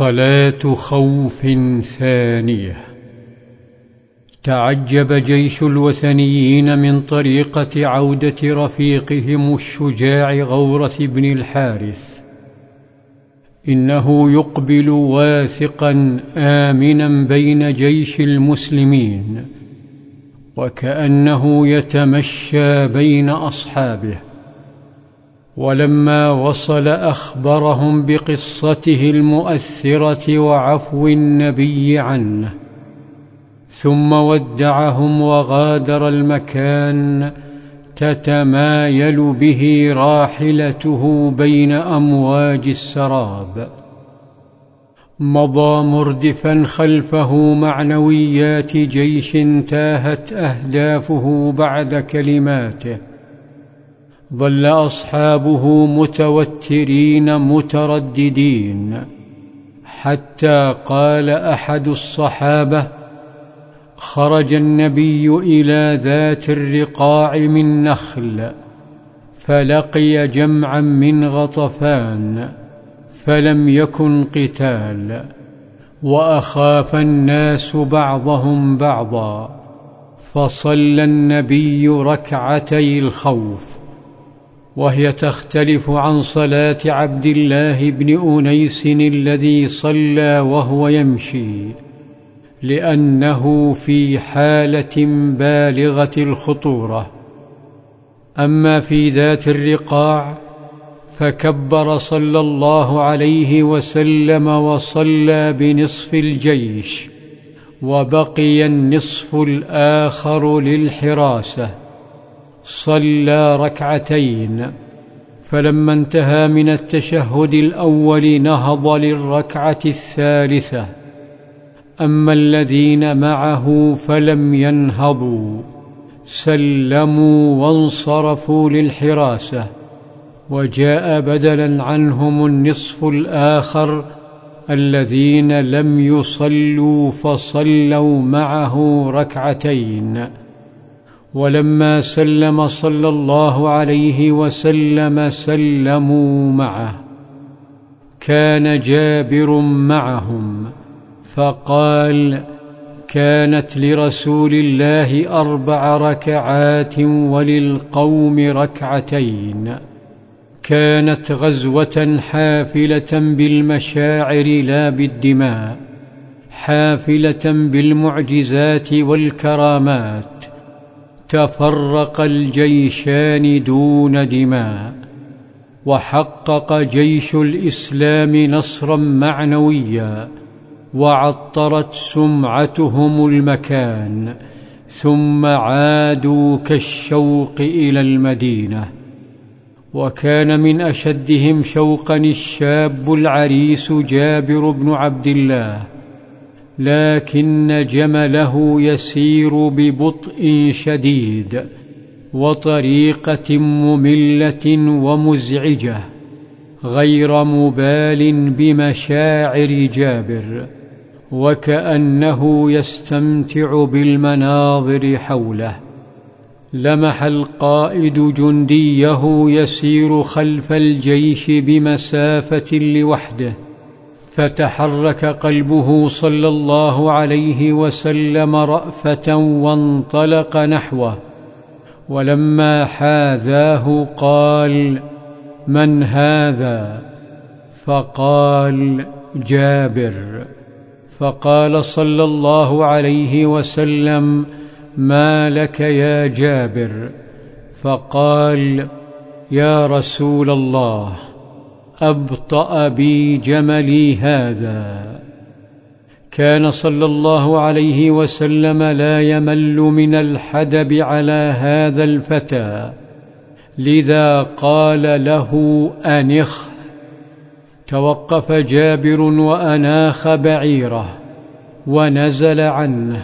صلاة خوف ثانية. تعجب جيش الوثنيين من طريقة عودة رفيقهم الشجاع غورث بن الحارث. إنه يقبل واثقا امنا بين جيش المسلمين وكأنه يتمشى بين أصحابه. ولما وصل أخبرهم بقصته المؤثرة وعفو النبي عنه ثم ودعهم وغادر المكان تتمايل به راحلته بين أمواج السراب. مضى مردفا خلفه معنويات جيش تاهت أهدافه بعد كلماته. ظل أصحابه متوترين مترددين. حتى قال أحد الصحابة خرج النبي إلى ذات الرقاع من نخل فلقي جمعا من غطفان فلم يكن قتال وأخاف الناس بعضهم بعضا فصلى النبي ركعتي الخوف. وهي تختلف عن صلاة عبد الله بن أنيس الذي صلى وهو يمشي لأنه في حالة بالغة الخطورة. أما في ذات الرقاع فكبر صلى الله عليه وسلم وصلى بنصف الجيش وبقي النصف الآخر للحراسة. صلى ركعتين. فلما انتهى من التشهد الأول نهض للركعة الثالثة. أما الذين معه فلم ينهضوا. سلموا وانصرفوا للحراسة. وجاء بدلا عنهم النصف الآخر. الذين لم يصلوا فصلوا معه ركعتين. ولما سلم صلى الله عليه وسلم سلموا معه. كان جابر معهم فقال كانت لرسول الله أربع ركعات وللقوم ركعتين. كانت غزوة حافلة بالمشاعر لا بالدماء حافلة بالمعجزات والكرامات تفرق الجيشان دون دماء وحقق جيش الإسلام نصرا معنويا وعطرت سمعتهم المكان ثم عادوا كالشوق إلى المدينة وكان من أشدهم شوقا الشاب العريس جابر بن عبد الله لكن جمله يسير ببطء شديد وطريقة مملة ومزعجة غير مبال بمشاعر جابر وكأنه يستمتع بالمناظر حوله. لمح القائد جنديه يسير خلف الجيش بمسافة لوحده. فتحرك قلبه صلى الله عليه وسلم رأفة وانطلق نحوه. ولما حاذاه قال من هذا؟ فقال جابر. فقال صلى الله عليه وسلم ما لك يا جابر؟ فقال يا رسول الله. أبطأ بي جملي هذا. كان صلى الله عليه وسلم لا يمل من الحدب على هذا الفتى لذا قال له أنخ. توقف جابر وأناخ بعيره ونزل عنه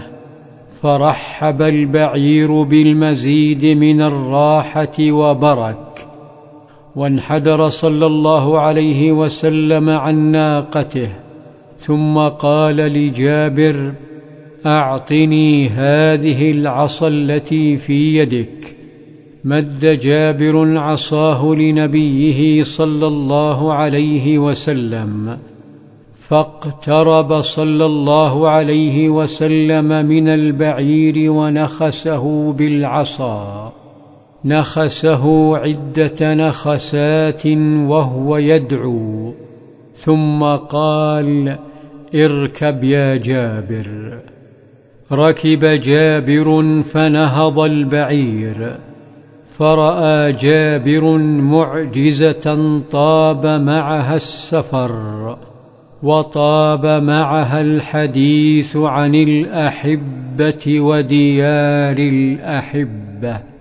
فرحب البعير بالمزيد من الراحة وبرك وانحدر صلى الله عليه وسلم عن ناقته ثم قال لجابر أعطني هذه العصا التي في يدك. مد جابر عصاه لنبيه صلى الله عليه وسلم فاقترب صلى الله عليه وسلم من البعير ونخسه بالعصا. نخسه عدة نخسات وهو يدعو ثم قال اركب يا جابر. ركب جابر فنهض البعير فرأى جابر معجزة طاب معها السفر وطاب معها الحديث عن الأحبة وديار الأحبة.